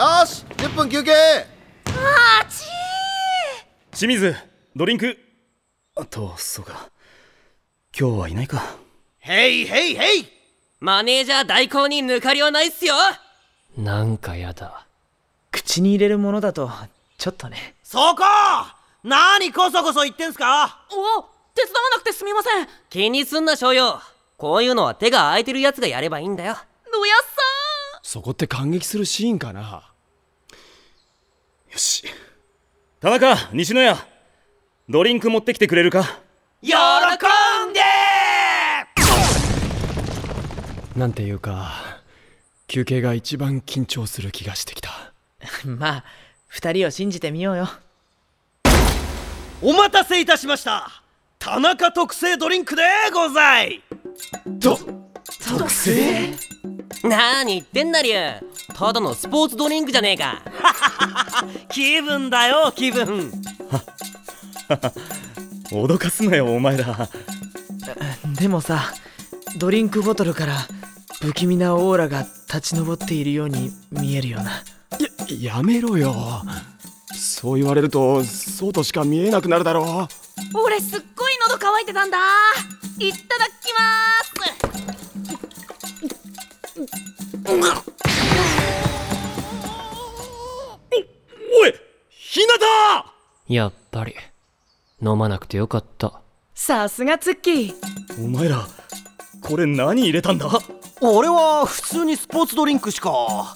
よし10分休憩。あち清水ドリンク。あとそうか。今日はいないか。ヘイヘイヘイマネージャー代行に抜かりはないっすよ。なんかやだ。口に入れるものだとちょっとね。そこ！何こそこそ言ってんすか？お手伝わなくてすみません。気にすんな翔陽。こういうのは手が空いてるやつがやればいいんだよ。野谷さそこって感激するシーンかな？よし。田中西野屋ドリンク持ってきてくれるか？喜んで！なんていうか休憩が一番緊張する気がしてきた。まあ二人を信じてみようよ。お待たせいたしました。田中特製ドリンクでござい。と特製？なーに言ってんだりゅうただのスポーツドリンクじゃねえか。気分だよ気分。脅かすなよお前ら。でもさドリンクボトルから不気味なオーラが立ち上っているように見えるよな。ややめろよ。そう言われるとそうとしか見えなくなるだろ俺すっごい喉乾いてたんだ。いただきますやっぱり。飲まなくてよかった。さすがツッキー。お前らこれ何入れたんだ？俺は普通にスポーツドリンクしか。こ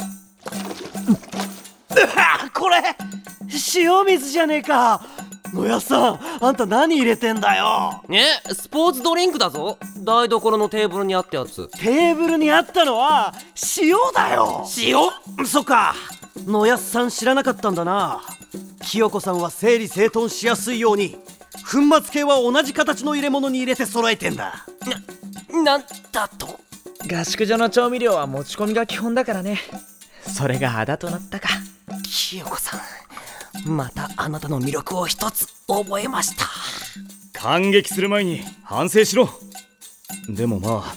れ塩水じゃねえか。野谷さんあんた何入れてんだよ。えスポーツドリンクだぞ。台所のテーブルにあったやつ。テーブルにあったのは塩だよ。塩？そっか。野安さん知らなかったんだな清子さんは整理整頓しやすいように粉末系は同じ形の入れ物に入れて揃えてんだ。なんだと？合宿所の調味料は持ち込みが基本だからね。それがあだとなったか。清子さんまたあなたの魅力を一つ覚えました。感激する前に反省しろ。でもまあ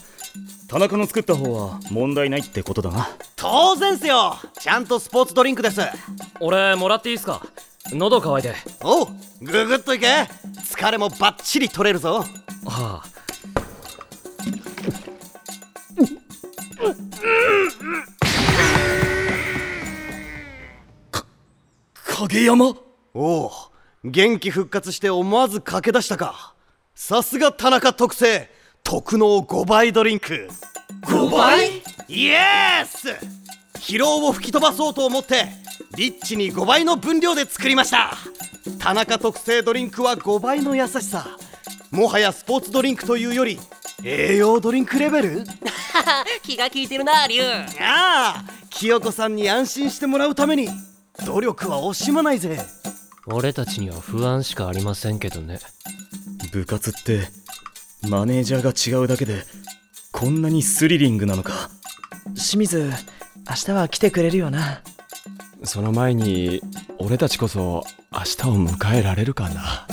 田中の作った方は問題ないってことだな。当然っすよ。ちゃんとスポーツドリンクです。俺もらっていいっすか？喉乾いて。おうググっといけ。疲れもバッチリ取れるぞ。はあ。影山おお元気復活して思わず駆け出したか。さすが田中特製特納5倍ドリンク。5倍？イエス疲労を吹き飛ばそうと思ってリッチに5倍の分量で作りました。田中特製ドリンクは5倍の優しさ。もはやスポーツドリンクというより栄養ドリンクレベル？気が利いてるなリュウ。ああ清子さんに安心してもらうために努力は惜しまないぜ。俺たちには不安しかありませんけどね。部活ってマネージャーが違うだけでこんなにスリリングなのか。清水明日は来てくれるよなその前に俺たちこそ明日を迎えられるかな。